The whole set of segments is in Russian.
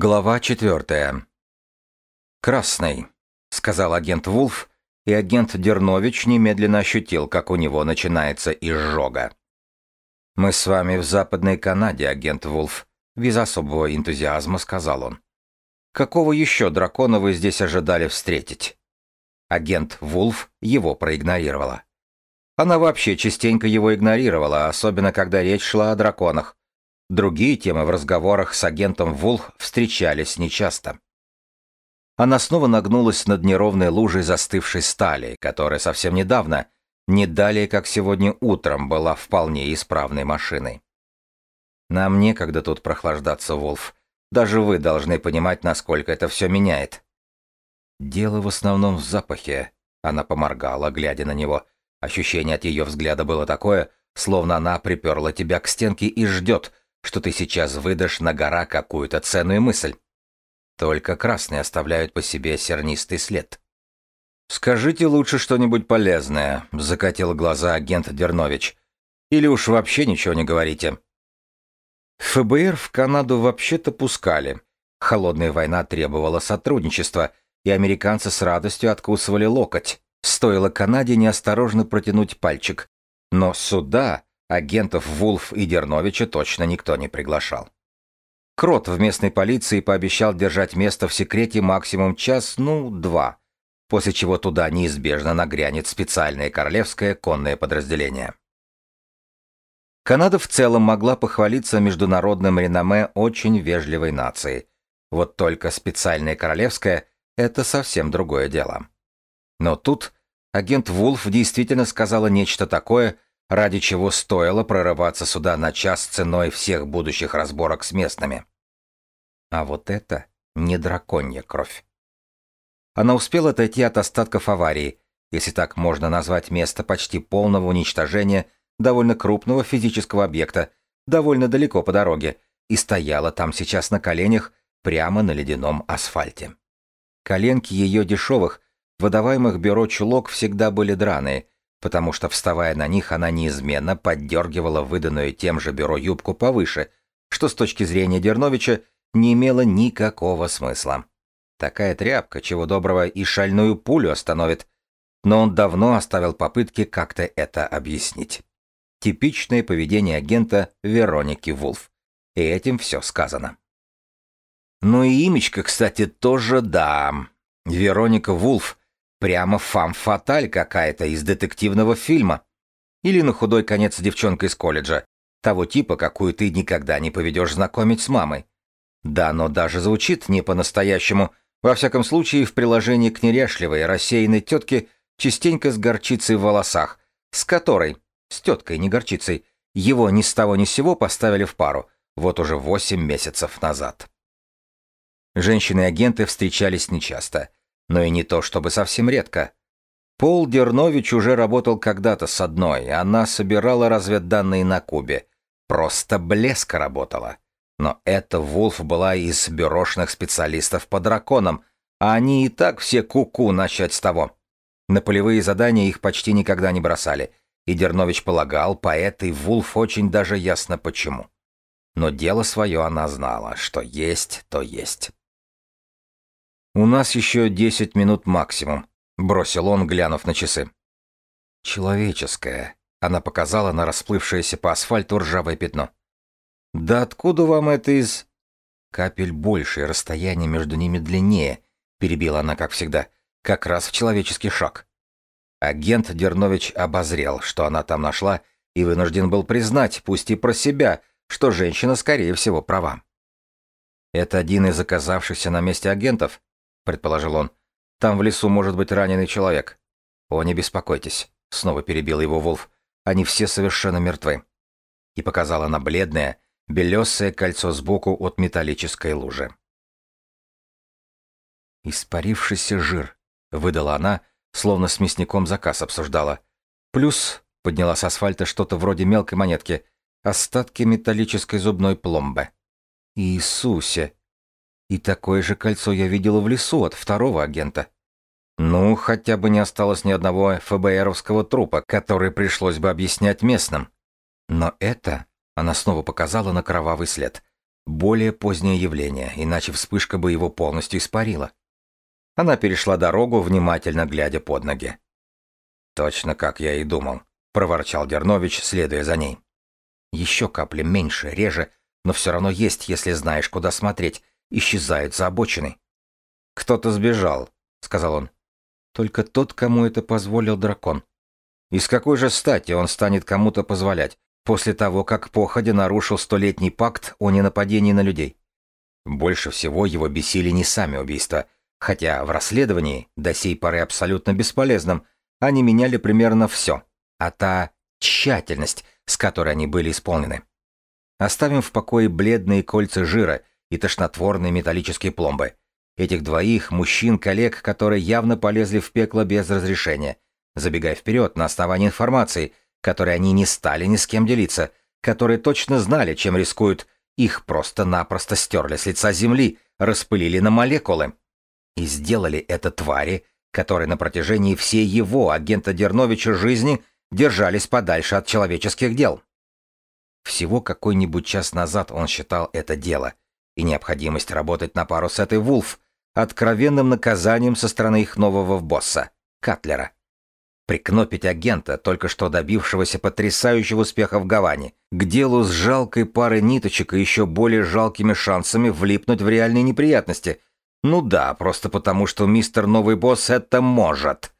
Глава четвертая. «Красный», — сказал агент Вулф, и агент Дернович немедленно ощутил, как у него начинается изжога. «Мы с вами в Западной Канаде, агент Вулф», — без особого энтузиазма сказал он. «Какого еще дракона вы здесь ожидали встретить?» Агент Вулф его проигнорировала. Она вообще частенько его игнорировала, особенно когда речь шла о драконах, Другие темы в разговорах с агентом Вулх встречались нечасто. Она снова нагнулась над неровной лужей застывшей стали, которая совсем недавно, не далее как сегодня утром, была вполне исправной машиной. Нам некогда тут прохлаждаться, Вулф. Даже вы должны понимать, насколько это все меняет. Дело в основном в запахе. Она поморгала, глядя на него. Ощущение от ее взгляда было такое, словно она приперла тебя к стенке и ждет, что ты сейчас выдашь на гора какую-то ценную мысль. Только красные оставляют по себе сернистый след. «Скажите лучше что-нибудь полезное», — закатил глаза агент Дернович. «Или уж вообще ничего не говорите». ФБР в Канаду вообще-то пускали. Холодная война требовала сотрудничества, и американцы с радостью откусывали локоть. Стоило Канаде неосторожно протянуть пальчик. Но сюда Агентов Вулф и Дерновича точно никто не приглашал. Крот в местной полиции пообещал держать место в секрете максимум час, ну, два, после чего туда неизбежно нагрянет специальное королевское конное подразделение. Канада в целом могла похвалиться международным реноме очень вежливой нации. Вот только специальное королевское — это совсем другое дело. Но тут агент Вулф действительно сказала нечто такое, ради чего стоило прорываться сюда на час ценой всех будущих разборок с местными. А вот это не драконья кровь. Она успела отойти от остатков аварии, если так можно назвать место почти полного уничтожения довольно крупного физического объекта, довольно далеко по дороге, и стояла там сейчас на коленях прямо на ледяном асфальте. Коленки ее дешевых, выдаваемых бюро чулок всегда были драные, потому что, вставая на них, она неизменно поддергивала выданную тем же бюро юбку повыше, что с точки зрения Дерновича не имело никакого смысла. Такая тряпка, чего доброго, и шальную пулю остановит. Но он давно оставил попытки как-то это объяснить. Типичное поведение агента Вероники Вулф. И этим все сказано. Ну и имечко, кстати, тоже да. Вероника Вулф Прямо фам-фаталь какая-то из детективного фильма. Или на худой конец девчонка из колледжа. Того типа, какую ты никогда не поведешь знакомить с мамой. Да, но даже звучит не по-настоящему. Во всяком случае, в приложении к неряшливой, рассеянной тетке частенько с горчицей в волосах, с которой, с теткой, не горчицей, его ни с того ни с сего поставили в пару, вот уже восемь месяцев назад. Женщины-агенты встречались нечасто но и не то чтобы совсем редко. Пол Дернович уже работал когда-то с одной, она собирала разведданные на Кубе. Просто блеско работала. Но эта Вулф была из бюрошных специалистов по драконам, а они и так все куку -ку начать с того. На полевые задания их почти никогда не бросали, и Дернович полагал, по этой Вулф очень даже ясно почему. Но дело свое она знала, что есть, то есть. «У нас еще десять минут максимум», — бросил он, глянув на часы. «Человеческое», — она показала на расплывшееся по асфальту ржавое пятно. «Да откуда вам это из...» «Капель больше, расстояние между ними длиннее», — перебила она, как всегда, — «как раз в человеческий шаг». Агент Дернович обозрел, что она там нашла, и вынужден был признать, пусть и про себя, что женщина, скорее всего, права. Это один из оказавшихся на месте агентов, предположил он. Там в лесу может быть раненый человек. О, не беспокойтесь, снова перебил его Волф. Они все совершенно мертвы. И показала на бледное, белесое кольцо сбоку от металлической лужи. Испарившийся жир, выдала она, словно с мясником заказ обсуждала. Плюс подняла с асфальта что-то вроде мелкой монетки, остатки металлической зубной пломбы. Иисусе! И такое же кольцо я видела в лесу от второго агента. Ну, хотя бы не осталось ни одного ФБРовского трупа, который пришлось бы объяснять местным. Но это... Она снова показала на кровавый след. Более позднее явление, иначе вспышка бы его полностью испарила. Она перешла дорогу, внимательно глядя под ноги. «Точно как я и думал», — проворчал Дернович, следуя за ней. «Еще капли меньше, реже, но все равно есть, если знаешь, куда смотреть. Исчезает за обочиной». «Кто-то сбежал», — сказал он. «Только тот, кому это позволил дракон». «И с какой же стати он станет кому-то позволять, после того, как походя нарушил столетний пакт о ненападении на людей?» Больше всего его бесили не сами убийства, хотя в расследовании, до сей поры абсолютно бесполезном, они меняли примерно все, а та тщательность, с которой они были исполнены. Оставим в покое бледные кольца жира и тошнотворные металлические пломбы. Этих двоих мужчин-коллег, которые явно полезли в пекло без разрешения, забегая вперед на основании информации, которой они не стали ни с кем делиться, которые точно знали, чем рискуют, их просто-напросто стерли с лица земли, распылили на молекулы. И сделали это твари, которые на протяжении всей его, агента Дерновича, жизни держались подальше от человеческих дел. Всего какой-нибудь час назад он считал это дело и необходимость работать на пару с этой Вулф откровенным наказанием со стороны их нового босса, Катлера. Прикнопить агента, только что добившегося потрясающего успеха в Гаване, к делу с жалкой парой ниточек и еще более жалкими шансами влипнуть в реальные неприятности. Ну да, просто потому, что мистер новый босс это может.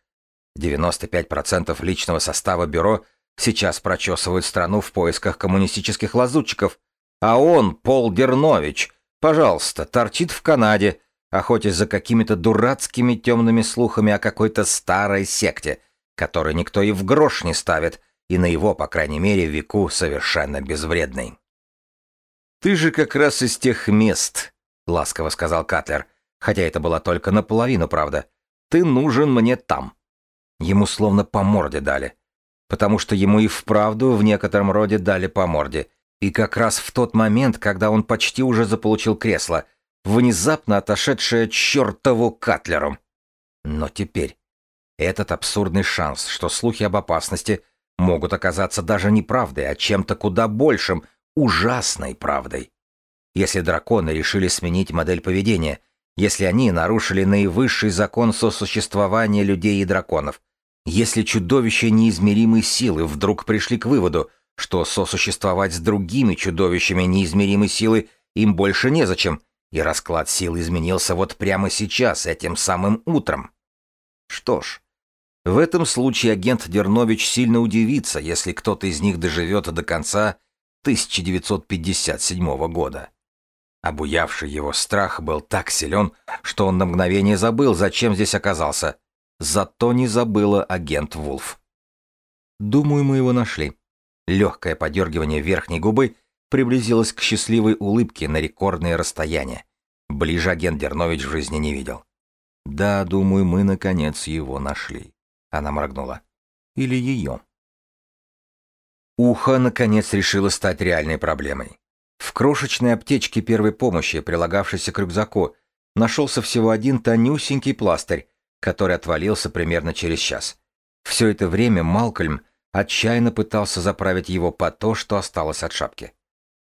95% личного состава бюро сейчас прочесывают страну в поисках коммунистических лазутчиков, а он, Пол Дернович, пожалуйста, торчит в Канаде, охотясь за какими-то дурацкими темными слухами о какой-то старой секте, которой никто и в грош не ставит, и на его, по крайней мере, веку совершенно безвредный. «Ты же как раз из тех мест», — ласково сказал Катлер, хотя это была только наполовину правда. «Ты нужен мне там». Ему словно по морде дали. Потому что ему и вправду в некотором роде дали по морде. И как раз в тот момент, когда он почти уже заполучил кресло, внезапно отошедшее чертову Катлером. Но теперь этот абсурдный шанс, что слухи об опасности могут оказаться даже не правдой, а чем-то куда большим, ужасной правдой. Если драконы решили сменить модель поведения, если они нарушили наивысший закон сосуществования людей и драконов, если чудовища неизмеримой силы вдруг пришли к выводу, что сосуществовать с другими чудовищами неизмеримой силы им больше незачем, и расклад сил изменился вот прямо сейчас, этим самым утром. Что ж, в этом случае агент Дернович сильно удивится, если кто-то из них доживет до конца 1957 года. Обуявший его страх был так силен, что он на мгновение забыл, зачем здесь оказался — Зато не забыла агент Вулф. Думаю, мы его нашли. Легкое подергивание верхней губы приблизилось к счастливой улыбке на рекордное расстояние. Ближе агент Дернович в жизни не видел. Да, думаю, мы наконец его нашли. Она моргнула. Или ее. Ухо, наконец, решило стать реальной проблемой. В крошечной аптечке первой помощи, прилагавшейся к рюкзаку, нашелся всего один тонюсенький пластырь, который отвалился примерно через час. Все это время Малкольм отчаянно пытался заправить его по то, что осталось от шапки.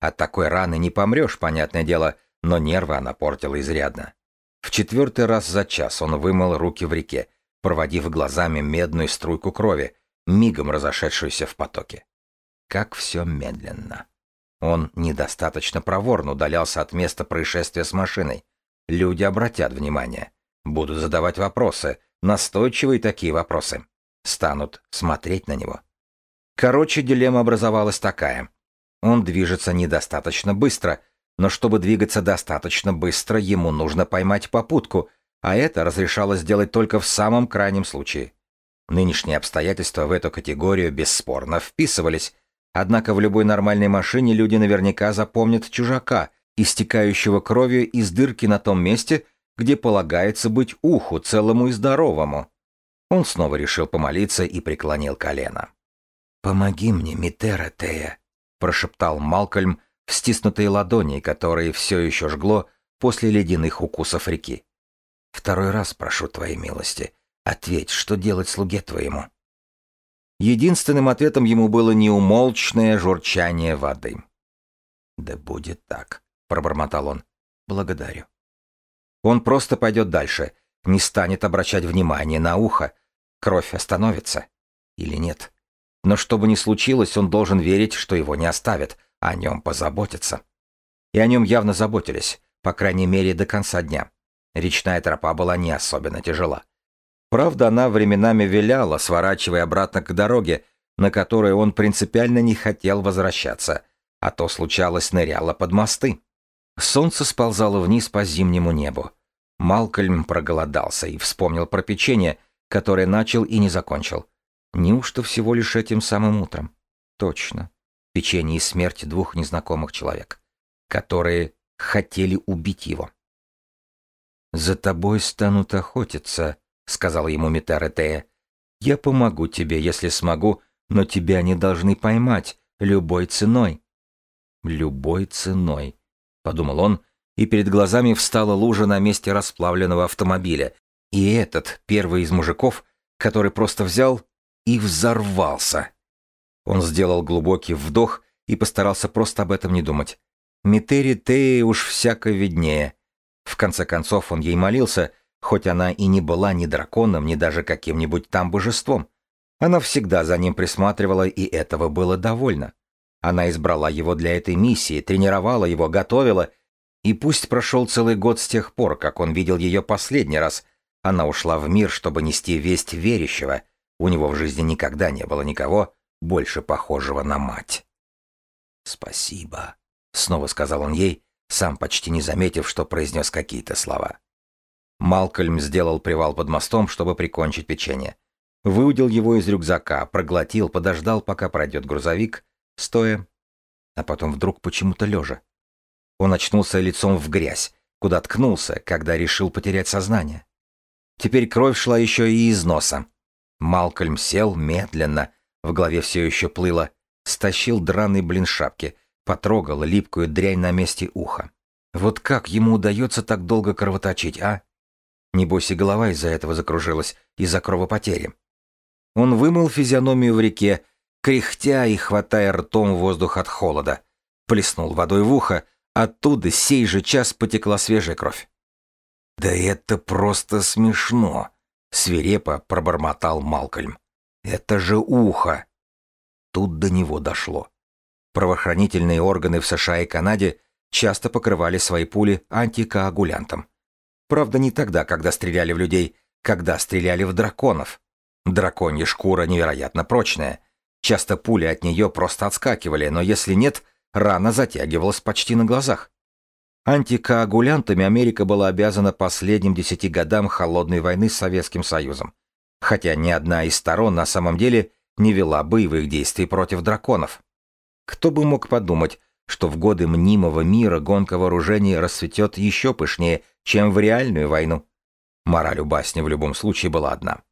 От такой раны не помрешь, понятное дело, но нервы она портила изрядно. В четвертый раз за час он вымыл руки в реке, проводив глазами медную струйку крови, мигом разошедшуюся в потоке. Как все медленно. Он недостаточно проворно удалялся от места происшествия с машиной. Люди обратят внимание. Будут задавать вопросы, настойчивые такие вопросы. Станут смотреть на него. Короче, дилемма образовалась такая. Он движется недостаточно быстро, но чтобы двигаться достаточно быстро, ему нужно поймать попутку, а это разрешалось делать только в самом крайнем случае. Нынешние обстоятельства в эту категорию бесспорно вписывались, однако в любой нормальной машине люди наверняка запомнят чужака, истекающего кровью из дырки на том месте, где полагается быть уху целому и здоровому. Он снова решил помолиться и преклонил колено. «Помоги мне, Митера Тея», — прошептал Малкольм в стиснутые ладони, которые все еще жгло после ледяных укусов реки. «Второй раз прошу твоей милости. Ответь, что делать слуге твоему?» Единственным ответом ему было неумолчное журчание воды. «Да будет так», — пробормотал он. «Благодарю». Он просто пойдет дальше, не станет обращать внимание на ухо. Кровь остановится. Или нет? Но что бы ни случилось, он должен верить, что его не оставят, а о нем позаботятся. И о нем явно заботились, по крайней мере, до конца дня. Речная тропа была не особенно тяжела. Правда, она временами виляла, сворачивая обратно к дороге, на которой он принципиально не хотел возвращаться, а то случалось ныряло под мосты. Солнце сползало вниз по зимнему небу. Малкольм проголодался и вспомнил про печенье, которое начал и не закончил. Неужто всего лишь этим самым утром? Точно. Печенье и смерть двух незнакомых человек, которые хотели убить его. «За тобой станут охотиться», — сказал ему Митаретея. «Я помогу тебе, если смогу, но тебя не должны поймать любой ценой». «Любой ценой», — подумал он, и перед глазами встала лужа на месте расплавленного автомобиля. И этот, первый из мужиков, который просто взял и взорвался. Он сделал глубокий вдох и постарался просто об этом не думать. Митери Теи уж всяко виднее. В конце концов он ей молился, хоть она и не была ни драконом, ни даже каким-нибудь там божеством. Она всегда за ним присматривала, и этого было довольно. Она избрала его для этой миссии, тренировала его, готовила, и пусть прошел целый год с тех пор, как он видел ее последний раз, она ушла в мир, чтобы нести весть верящего. У него в жизни никогда не было никого больше похожего на мать. «Спасибо», — снова сказал он ей, сам почти не заметив, что произнес какие-то слова. Малкольм сделал привал под мостом, чтобы прикончить печенье. Выудил его из рюкзака, проглотил, подождал, пока пройдет грузовик, стоя, а потом вдруг почему-то лежа. Он очнулся лицом в грязь, куда ткнулся, когда решил потерять сознание. Теперь кровь шла еще и из носа. Малкольм сел медленно, в голове все еще плыло, стащил драный блин шапки, потрогал липкую дрянь на месте уха. Вот как ему удается так долго кровоточить, а? Небось и голова из-за этого закружилась, из-за кровопотери. Он вымыл физиономию в реке, кряхтя и хватая ртом воздух от холода. Плеснул водой в ухо, оттуда сей же час потекла свежая кровь. «Да это просто смешно!» — свирепо пробормотал Малкольм. «Это же ухо!» Тут до него дошло. Правоохранительные органы в США и Канаде часто покрывали свои пули антикоагулянтом. Правда, не тогда, когда стреляли в людей, когда стреляли в драконов. Драконья шкура невероятно прочная. Часто пули от нее просто отскакивали, но если нет, рана затягивалась почти на глазах. Антикоагулянтами Америка была обязана последним десяти годам холодной войны с Советским Союзом. Хотя ни одна из сторон на самом деле не вела боевых действий против драконов. Кто бы мог подумать, что в годы мнимого мира гонка вооружений расцветет еще пышнее, чем в реальную войну. Мораль у басни в любом случае была одна.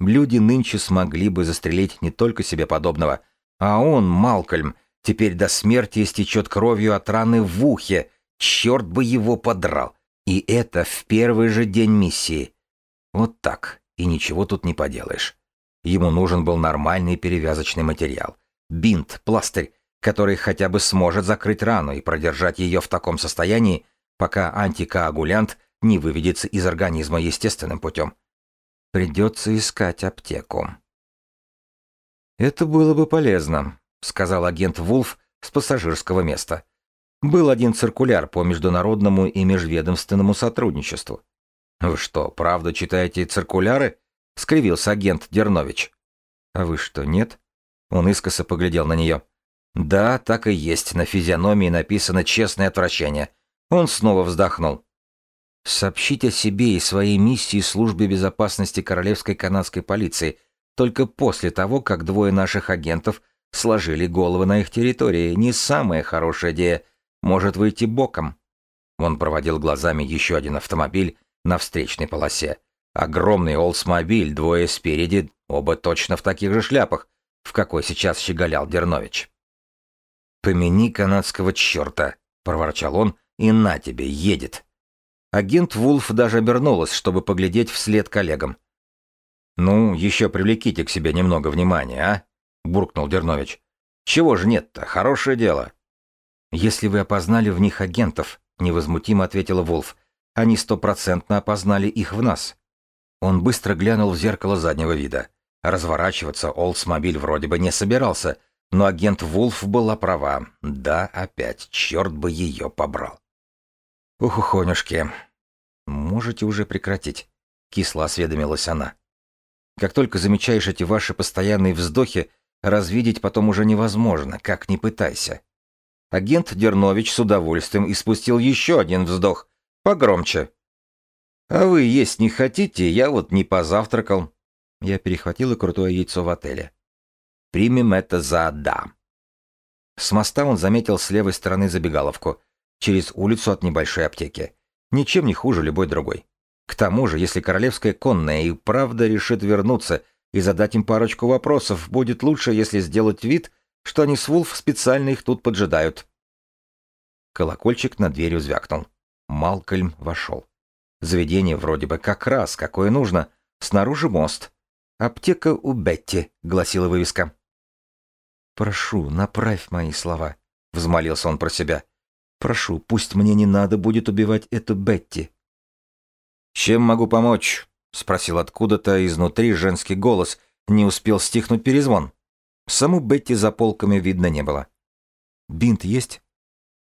Люди нынче смогли бы застрелить не только себе подобного, а он, Малкольм, теперь до смерти истечет кровью от раны в ухе, черт бы его подрал. И это в первый же день миссии. Вот так, и ничего тут не поделаешь. Ему нужен был нормальный перевязочный материал. Бинт, пластырь, который хотя бы сможет закрыть рану и продержать ее в таком состоянии, пока антикоагулянт не выведется из организма естественным путем. Придется искать аптеку. «Это было бы полезно», — сказал агент Вулф с пассажирского места. «Был один циркуляр по международному и межведомственному сотрудничеству». «Вы что, правда читаете циркуляры?» — скривился агент Дернович. «А вы что, нет?» Он искоса поглядел на нее. Да, так и есть, на физиономии написано честное отвращение. Он снова вздохнул. Сообщить о себе и своей миссии службе безопасности Королевской канадской полиции только после того, как двое наших агентов сложили головы на их территории. Не самая хорошая идея. Может выйти боком. Он проводил глазами еще один автомобиль на встречной полосе. Огромный Олдсмобиль, двое спереди, оба точно в таких же шляпах, в какой сейчас щеголял Дернович. «Помяни канадского черта!» — проворчал он, — «и на тебе, едет!» Агент Вулф даже обернулась, чтобы поглядеть вслед коллегам. «Ну, еще привлеките к себе немного внимания, а?» — буркнул Дернович. «Чего же нет-то? Хорошее дело». «Если вы опознали в них агентов», — невозмутимо ответила Волф, — «они стопроцентно опознали их в нас». Он быстро глянул в зеркало заднего вида. Разворачиваться Олдсмобиль вроде бы не собирался, но агент Вулф была права. Да, опять, черт бы ее побрал. «Ух, ухонюшки, можете уже прекратить?» — кисло осведомилась она. «Как только замечаешь эти ваши постоянные вздохи, развидеть потом уже невозможно, как ни пытайся». Агент Дернович с удовольствием испустил еще один вздох, погромче. «А вы есть не хотите? Я вот не позавтракал». Я перехватила крутое яйцо в отеле. «Примем это за «да». С моста он заметил с левой стороны забегаловку, через улицу от небольшой аптеки. Ничем не хуже любой другой. К тому же, если королевская конная и правда решит вернуться и задать им парочку вопросов, будет лучше, если сделать вид, что они с Вулф специально их тут поджидают. Колокольчик над дверью звякнул. Малкольм вошел. Заведение вроде бы как раз, какое нужно. Снаружи мост. «Аптека у Бетти», — гласила вывеска. «Прошу, направь мои слова», — взмолился он про себя. «Прошу, пусть мне не надо будет убивать эту Бетти». «Чем могу помочь?» — спросил откуда-то изнутри женский голос. Не успел стихнуть перезвон. Саму Бетти за полками видно не было. «Бинт есть?»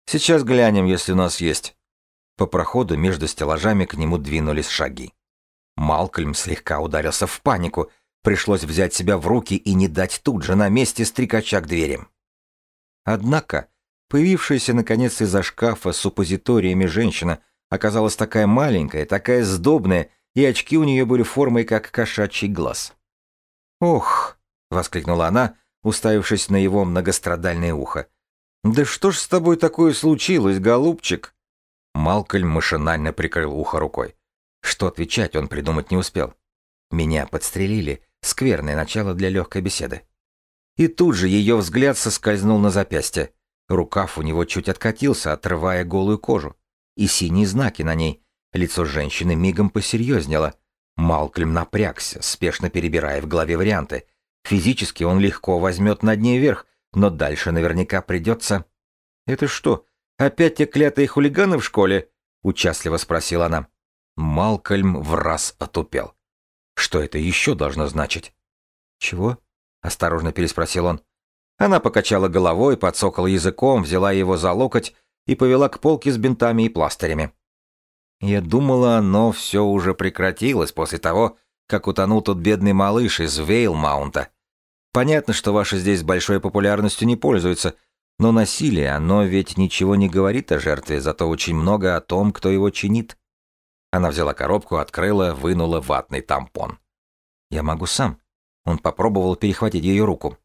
«Сейчас глянем, если у нас есть». По проходу между стеллажами к нему двинулись шаги. Малкольм слегка ударился в панику. Пришлось взять себя в руки и не дать тут же на месте стрекача к двери. Однако, появившаяся наконец из-за шкафа с суппозиториями женщина оказалась такая маленькая, такая сдобная, и очки у нее были формой, как кошачий глаз. «Ох!» — воскликнула она, уставившись на его многострадальное ухо. «Да что ж с тобой такое случилось, голубчик?» Малкольм машинально прикрыл ухо рукой. Что отвечать он придумать не успел. Меня подстрелили. Скверное начало для легкой беседы. И тут же ее взгляд соскользнул на запястье. Рукав у него чуть откатился, отрывая голую кожу. И синие знаки на ней. Лицо женщины мигом посерьезнело. Малкольм напрягся, спешно перебирая в голове варианты. Физически он легко возьмет над ней верх, но дальше наверняка придется... «Это что, опять те клятые хулиганы в школе?» — участливо спросила она. Малкольм в раз отупел. Что это еще должно значить? «Чего?» — осторожно переспросил он. Она покачала головой, подсокала языком, взяла его за локоть и повела к полке с бинтами и пластырями. Я думала, но все уже прекратилось после того, как утонул тот бедный малыш из Вейлмаунта. Понятно, что ваши здесь большой популярностью не пользуются, но насилие, оно ведь ничего не говорит о жертве, зато очень много о том, кто его чинит. Она взяла коробку, открыла, вынула ватный тампон. «Я могу сам». Он попробовал перехватить ее руку.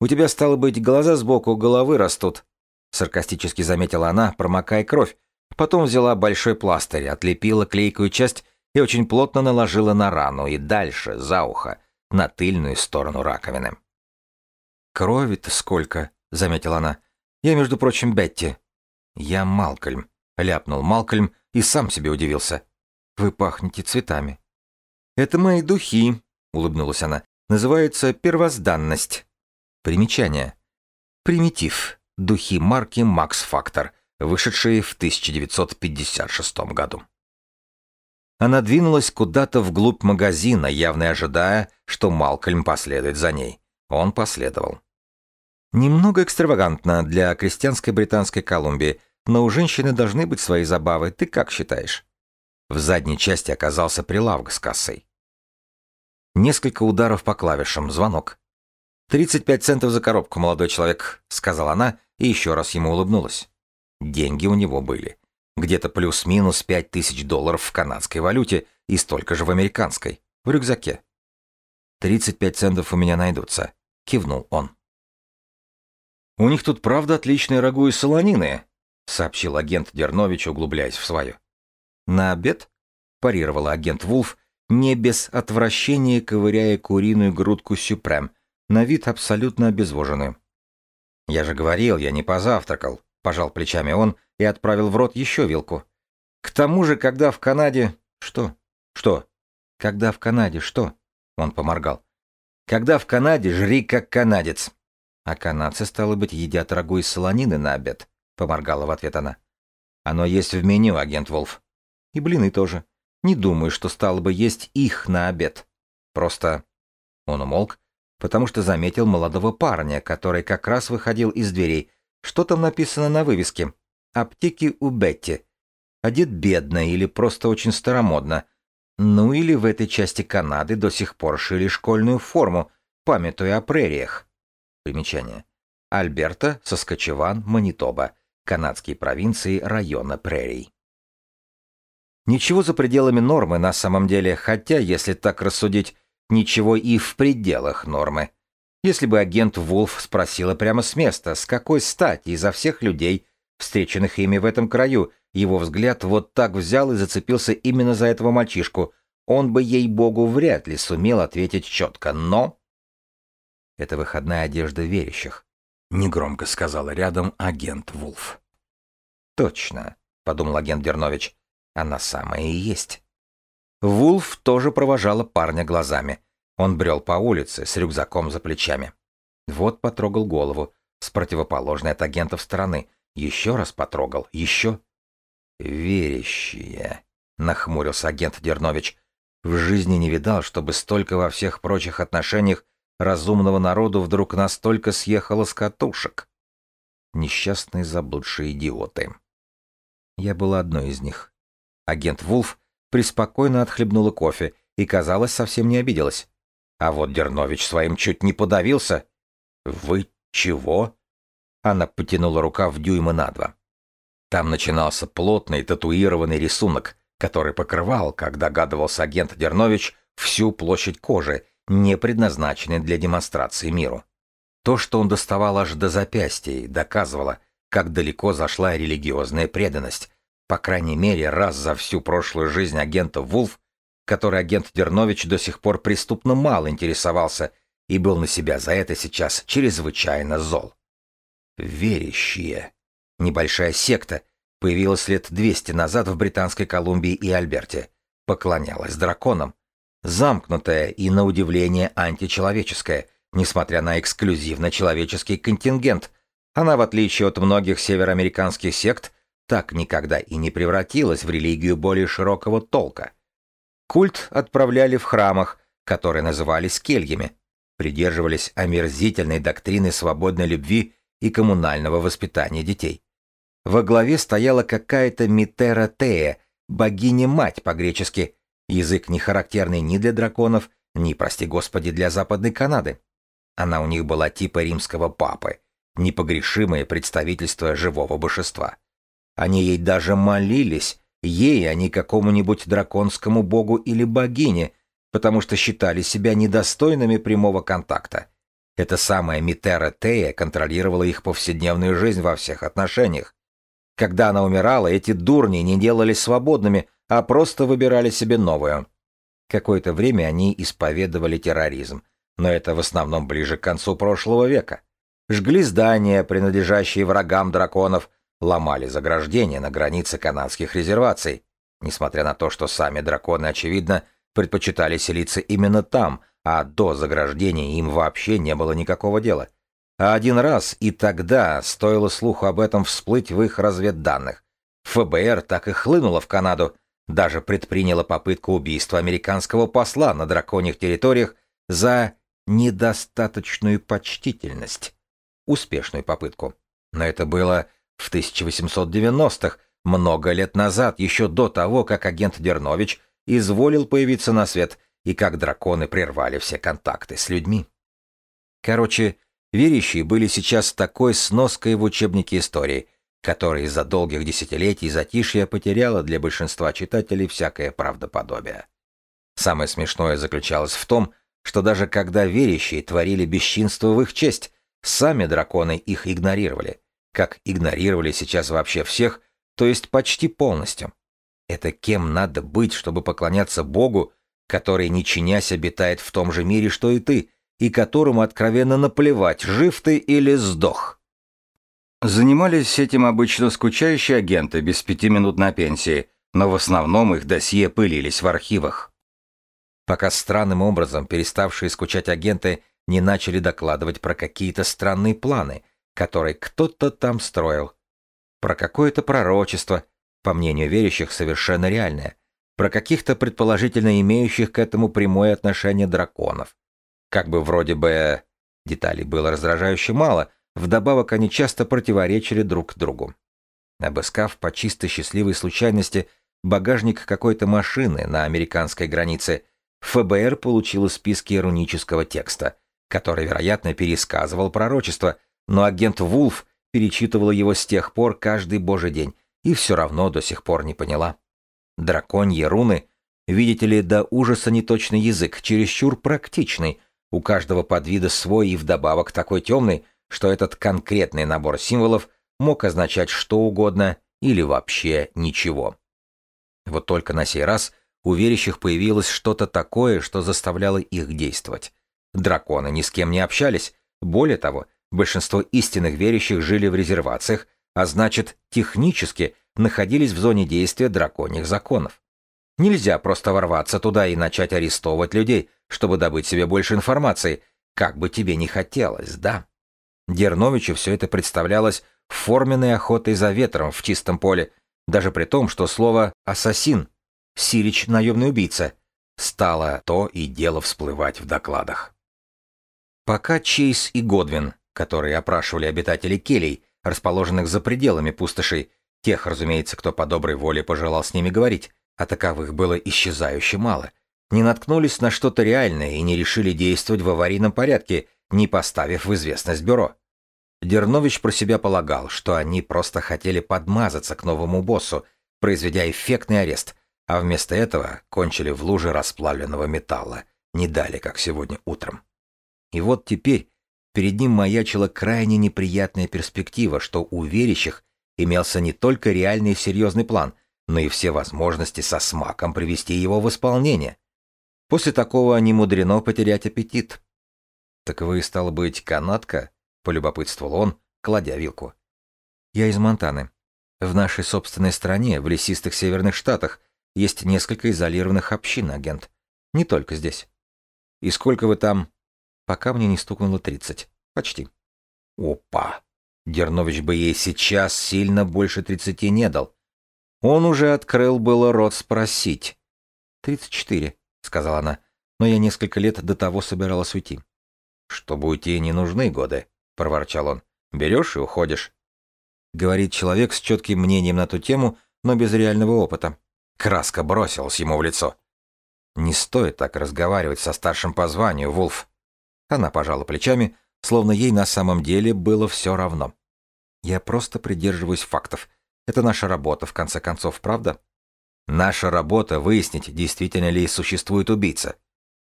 «У тебя, стало быть, глаза сбоку головы растут», — саркастически заметила она, промокая кровь. Потом взяла большой пластырь, отлепила клейкую часть и очень плотно наложила на рану и дальше, за ухо, на тыльную сторону раковины. «Крови-то сколько», — заметила она. «Я, между прочим, Бетти». «Я Малкольм», — ляпнул Малкольм и сам себе удивился. «Вы пахнете цветами». «Это мои духи», — улыбнулась она. «Называются первозданность». Примечание. Примитив. Духи марки Макс Фактор, вышедшие в 1956 году. Она двинулась куда-то вглубь магазина, явно ожидая, что Малкольм последует за ней. Он последовал. Немного экстравагантно для крестьянской британской Колумбии, но у женщины должны быть свои забавы, ты как считаешь? В задней части оказался прилавок с кассой. Несколько ударов по клавишам, звонок. «Тридцать пять центов за коробку, молодой человек», — сказала она и еще раз ему улыбнулась. Деньги у него были. Где-то плюс-минус пять тысяч долларов в канадской валюте и столько же в американской, в рюкзаке. «Тридцать пять центов у меня найдутся», — кивнул он. «У них тут правда отличные рагу и солонины», — сообщил агент Дернович, углубляясь в свое. «На обед?» — парировала агент Вулф, не без отвращения ковыряя куриную грудку сюпрем, на вид абсолютно обезвоженную. «Я же говорил, я не позавтракал», — пожал плечами он и отправил в рот еще вилку. «К тому же, когда в Канаде...» «Что? Что? Когда в Канаде что?» Он поморгал. «Когда в Канаде, жри как канадец». А канадцы, стало быть, едят рагу из солонины на обед. поморгала в ответ она. Оно есть в меню, агент Волф. И блины тоже. Не думаю, что стало бы есть их на обед. Просто... Он умолк, потому что заметил молодого парня, который как раз выходил из дверей. Что там написано на вывеске? «Аптеки у Бетти». Одет бедно или просто очень старомодно. Ну или в этой части Канады до сих пор шили школьную форму, памятуя о прериях. Примечание. Альберта, Соскочеван, Манитоба. Канадские провинции района прерий. Ничего за пределами нормы на самом деле, хотя, если так рассудить, ничего и в пределах нормы. Если бы агент Вулф спросила прямо с места, с какой стати изо всех людей, встреченных ими в этом краю, его взгляд вот так взял и зацепился именно за этого мальчишку, он бы, ей-богу, вряд ли сумел ответить четко, но... Это выходная одежда верящих. Негромко сказала рядом агент Вулф. Точно, подумал агент Дернович, она самая и есть. Вулф тоже провожала парня глазами. Он брел по улице с рюкзаком за плечами. Вот потрогал голову, с противоположной от агентов стороны. Еще раз потрогал, еще. «Верящие», — нахмурился агент Дернович. «В жизни не видал, чтобы столько во всех прочих отношениях разумного народу вдруг настолько съехало с катушек. Несчастные заблудшие идиоты». Я была одной из них. Агент Вулф преспокойно отхлебнула кофе и, казалось, совсем не обиделась. А вот Дернович своим чуть не подавился. «Вы чего?» Она потянула рукав дюйма на два. Там начинался плотный татуированный рисунок, который покрывал, как догадывался агент Дернович, всю площадь кожи, не предназначенной для демонстрации миру. То, что он доставал аж до запястья, доказывало, как далеко зашла религиозная преданность, по крайней мере, раз за всю прошлую жизнь агента Вулф, который агент Дернович до сих пор преступно мало интересовался и был на себя за это сейчас чрезвычайно зол. Верящие. Небольшая секта появилась лет 200 назад в Британской Колумбии и Альберте. Поклонялась драконам. Замкнутая и, на удивление, античеловеческая, несмотря на эксклюзивно человеческий контингент. Она, в отличие от многих североамериканских сект, так никогда и не превратилась в религию более широкого толка. Культ отправляли в храмах, которые назывались кельями, придерживались омерзительной доктрины свободной любви и коммунального воспитания детей. Во главе стояла какая-то Митера Тея, богиня-мать по-гречески, язык не характерный ни для драконов, ни, прости господи, для Западной Канады. Она у них была типа римского папы, непогрешимое представительство живого божества. Они ей даже молились, ей, а не какому-нибудь драконскому богу или богине, потому что считали себя недостойными прямого контакта. Эта самая Митера Тея контролировала их повседневную жизнь во всех отношениях. Когда она умирала, эти дурни не делались свободными, а просто выбирали себе новую. Какое-то время они исповедовали терроризм, но это в основном ближе к концу прошлого века. Жгли здания, принадлежащие врагам драконов, ломали заграждения на границе канадских резерваций, несмотря на то, что сами драконы, очевидно, предпочитали селиться именно там, а до заграждения им вообще не было никакого дела. А один раз и тогда стоило слуху об этом всплыть в их разведданных. ФБР так и хлынуло в Канаду, даже предприняла попытку убийства американского посла на драконьих территориях за недостаточную почтительность. Успешную попытку. Но это было в 1890-х, много лет назад, еще до того, как агент Дернович изволил появиться на свет и как драконы прервали все контакты с людьми. Короче, верящие были сейчас такой сноской в учебнике истории, который из-за долгих десятилетий затишья потеряла для большинства читателей всякое правдоподобие. Самое смешное заключалось в том, что даже когда верящие творили бесчинство в их честь, сами драконы их игнорировали – как игнорировали сейчас вообще всех, то есть почти полностью. Это кем надо быть, чтобы поклоняться Богу, который, не чинясь, обитает в том же мире, что и ты, и которому откровенно наплевать, жив ты или сдох. Занимались этим обычно скучающие агенты без пяти минут на пенсии, но в основном их досье пылились в архивах. Пока странным образом переставшие скучать агенты не начали докладывать про какие-то странные планы – который кто-то там строил. Про какое-то пророчество, по мнению верящих, совершенно реальное. Про каких-то предположительно имеющих к этому прямое отношение драконов. Как бы вроде бы... Деталей было раздражающе мало, вдобавок они часто противоречили друг другу. Обыскав по чисто счастливой случайности багажник какой-то машины на американской границе, ФБР получило списки иронического текста, который, вероятно, пересказывал пророчество, но агент Вулф перечитывала его с тех пор каждый божий день и все равно до сих пор не поняла. Драконьи руны, видите ли, до ужаса неточный язык, чересчур практичный, у каждого подвида свой и вдобавок такой темный, что этот конкретный набор символов мог означать что угодно или вообще ничего. Вот только на сей раз у верящих появилось что-то такое, что заставляло их действовать. Драконы ни с кем не общались, более того, большинство истинных верящих жили в резервациях, а значит, технически находились в зоне действия драконьих законов. Нельзя просто ворваться туда и начать арестовывать людей, чтобы добыть себе больше информации, как бы тебе ни хотелось, да? Дерновичу все это представлялось форменной охотой за ветром в чистом поле, даже при том, что слово «ассасин», «сирич наемный убийца» стало то и дело всплывать в докладах. Пока Чейз и Годвин, которые опрашивали обитателей келей, расположенных за пределами пустошей, тех, разумеется, кто по доброй воле пожелал с ними говорить, а таковых было исчезающе мало, не наткнулись на что-то реальное и не решили действовать в аварийном порядке, не поставив в известность бюро. Дернович про себя полагал, что они просто хотели подмазаться к новому боссу, произведя эффектный арест, а вместо этого кончили в луже расплавленного металла, не дали, как сегодня утром. И вот теперь перед ним маячила крайне неприятная перспектива, что у верящих имелся не только реальный и серьезный план, но и все возможности со смаком привести его в исполнение. После такого не мудрено потерять аппетит. «Так вы, стало быть, канатка?» — полюбопытствовал он, кладя вилку. «Я из Монтаны. В нашей собственной стране, в лесистых северных штатах, есть несколько изолированных общин, агент. Не только здесь. И сколько вы там...» Пока мне не стукнуло тридцать. Почти. Опа! Дернович бы ей сейчас сильно больше тридцати не дал. Он уже открыл было рот спросить. «Тридцать четыре», — сказала она, — «но я несколько лет до того собиралась уйти». «Чтобы уйти, не нужны годы», — проворчал он. «Берешь и уходишь». Говорит человек с четким мнением на ту тему, но без реального опыта. Краска бросилась ему в лицо. «Не стоит так разговаривать со старшим по званию, Вулф». Она пожала плечами, словно ей на самом деле было все равно. «Я просто придерживаюсь фактов. Это наша работа, в конце концов, правда?» «Наша работа — выяснить, действительно ли существует убийца».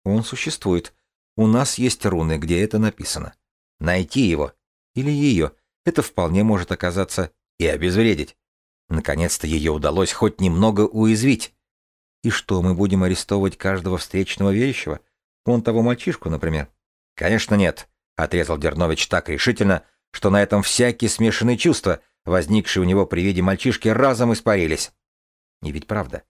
«Он существует. У нас есть руны, где это написано. Найти его или ее — это вполне может оказаться и обезвредить. Наконец-то ее удалось хоть немного уязвить. И что, мы будем арестовывать каждого встречного верящего? Вон того мальчишку, например? Конечно, нет, — отрезал Дернович так решительно, что на этом всякие смешанные чувства, возникшие у него при виде мальчишки, разом испарились. И ведь правда.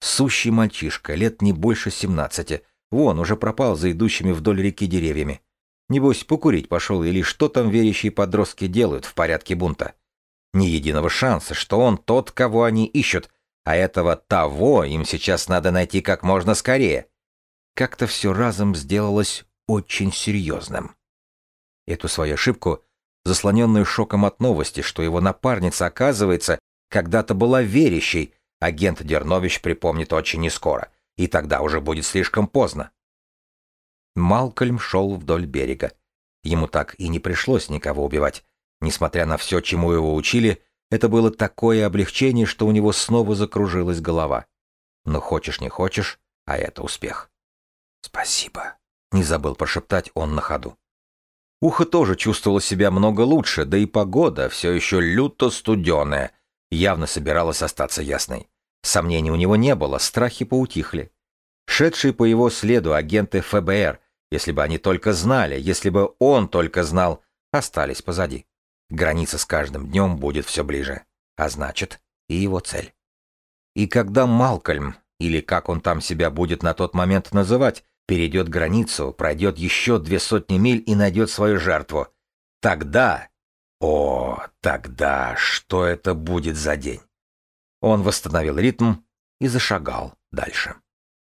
Сущий мальчишка, лет не больше семнадцати, вон уже пропал за идущими вдоль реки деревьями. Небось, покурить пошел или что там верящие подростки делают в порядке бунта. Ни единого шанса, что он тот, кого они ищут, а этого того им сейчас надо найти как можно скорее. Как-то все разом сделалось очень серьезным. Эту свою ошибку, заслоненную шоком от новости, что его напарница, оказывается, когда-то была верящей, агент Дернович припомнит очень нескоро, и тогда уже будет слишком поздно. Малкольм шел вдоль берега. Ему так и не пришлось никого убивать. Несмотря на все, чему его учили, это было такое облегчение, что у него снова закружилась голова. Но хочешь не хочешь, а это успех. «Спасибо», не забыл прошептать он на ходу. Ухо тоже чувствовало себя много лучше, да и погода, все еще люто студеная, явно собиралась остаться ясной. Сомнений у него не было, страхи поутихли. Шедшие по его следу агенты ФБР, если бы они только знали, если бы он только знал, остались позади. Граница с каждым днем будет все ближе, а значит, и его цель. И когда Малкольм, или как он там себя будет на тот момент называть, перейдет границу, пройдет еще две сотни миль и найдет свою жертву. Тогда О, тогда что это будет за день? Он восстановил ритм и зашагал дальше.